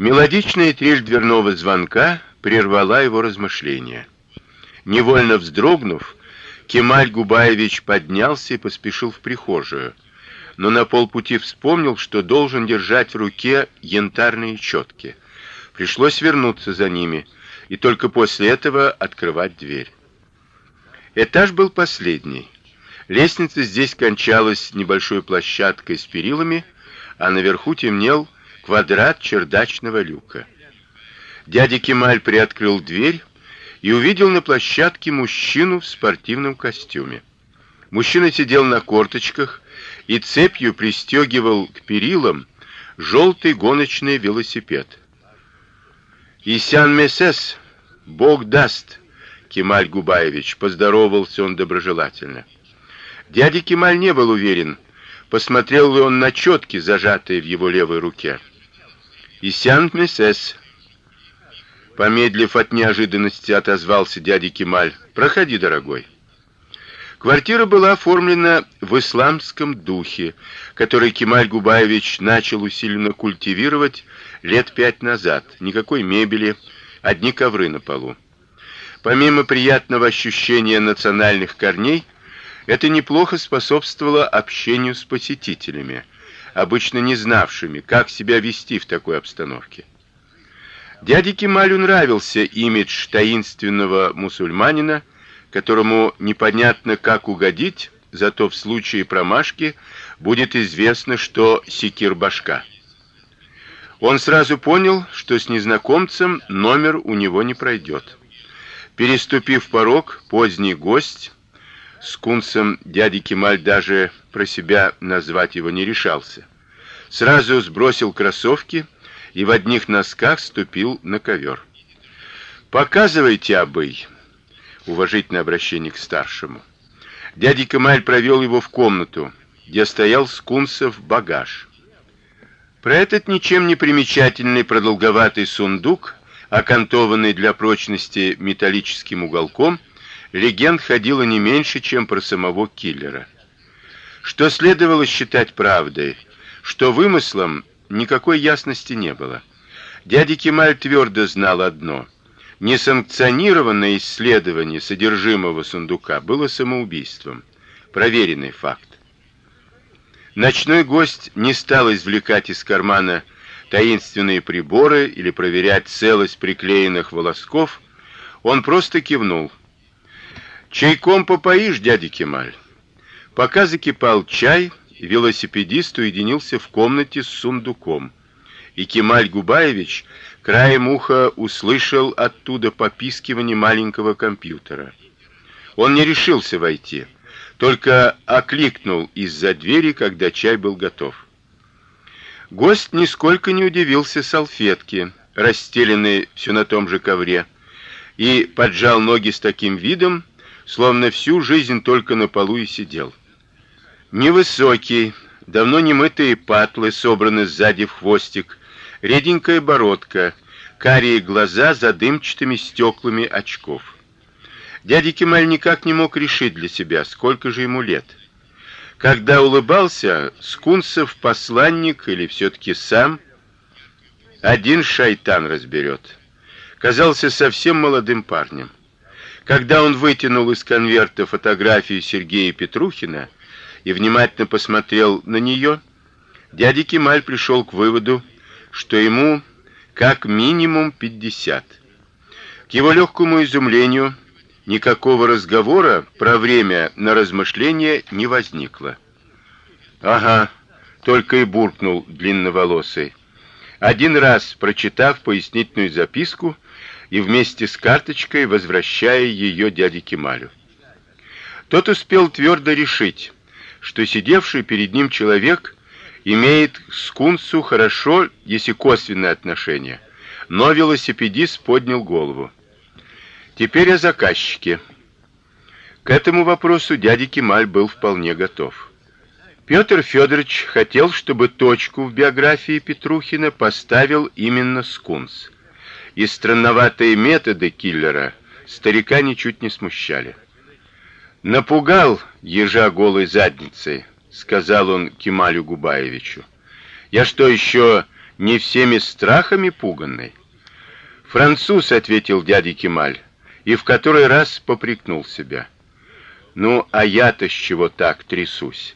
Мелодичная трель дверного звонка прервала его размышления. Невольно вздрогнув, Кемаль Губаевич поднялся и поспешил в прихожую, но на полпути вспомнил, что должен держать в руке янтарные четки. Пришлось вернуться за ними и только после этого открывать дверь. Этаж был последний. Лестница здесь кончалась небольшой площадкой с перилами, а наверху темнел квадрат чердачного люка. Дядя Кемаль приоткрыл дверь и увидел на площадке мужчину в спортивном костюме. Мужчина сидел на корточках и цепью пристегивал к перилам желтый гоночный велосипед. Исян Месес, Бог даст, Кемаль Губаевич, поздоровался он доброжелательно. Дядя Кемаль не был уверен, посмотрел ли он на четки, зажатые в его левой руке. Исян Месес, помедлив от неожиданности, отозвался дядя Кемаль: "Проходи, дорогой". Квартира была оформлена в исламском духе, который Кемаль Губаевич начал усиленно культивировать лет пять назад. Никакой мебели, одни ковры на полу. Помимо приятного ощущения национальных корней, это неплохо способствовало общению с посетителями, обычно не знавшими, как себя вести в такой обстановке. Дяде Кемалю нравился имидж таинственного мусульманина, которому непонятно как угодить, зато в случае промашки будет известно, что секир башка. Он сразу понял, что с незнакомцем номер у него не пройдет. Переступив порог, поздний гость с кунцем дяди Кемаль даже про себя назвать его не решался. Сразу сбросил кроссовки и в одних носках ступил на ковер. Показывайте, абый, уважительное обращение к старшему. Дядя Кемаль провел его в комнату, где стоял скунсов багаж. Про этот ничем не примечательный продолговатый сундук окантованный для прочности металлическим уголком, легенд ходило не меньше, чем про самого киллера. Что следовало считать правдой, что вымыслом, никакой ясности не было. Дядя Кемаль твердо знал одно: несанкционированное исследование содержимого сундука было самоубийством. Проверенный факт. Ночной гость не стал извлекать из кармана таинственные приборы или проверять целость приклеенных волосков, он просто кивнул. Чайком попоишь, дядя Кемаль. Пока закипал чай, велосипедист уединился в комнате с сундуком. И Кемаль Губаевич краем уха услышал оттуда попискивание маленького компьютера. Он не решился войти, только окликнул из-за двери, когда чай был готов. Гость нисколько не удивился салфетке, расстеленной все на том же ковре, и поджал ноги с таким видом, словно всю жизнь только на полу и сидел. Невысокий, давно не мытые патлы собраны сзади в хвостик, реденькая бородка, карие глаза за дымчатыми стеклами очков. Дядя Кемаль никак не мог решить для себя, сколько же ему лет. Когда улыбался, Скунсов посланник или все таки сам один шайтан разберет. Казался совсем молодым парнем. Когда он вытянул из конверта фотографию Сергея Петрухина и внимательно посмотрел на нее, дядя Кемаль пришел к выводу, что ему как минимум пятьдесят. К его легкому изумлению никакого разговора про время на размышление не возникло. Ага, только и буркнул длинноволосый. Один раз прочитав пояснительную записку и вместе с карточкой возвращая ее дяде Кемалю. Тот успел твердо решить, что сидевший перед ним человек имеет к скунсу хорошо, если косвенное отношение. Но велосипедист поднял голову. Теперь о заказчике. К этому вопросу дядя Кемаль был вполне готов. Петр Федорович хотел, чтобы точку в биографии Петрухина поставил именно Скунс. И странноватые методы киллера старика ничуть не смущали. Напугал ежа голой задницей, сказал он Кемалю Губаевичу. Я что еще не всеми страхами пуганный. Француз, ответил дядя Кемаль, и в который раз попрекнул себя. Ну, а я-то с чего так трясусь?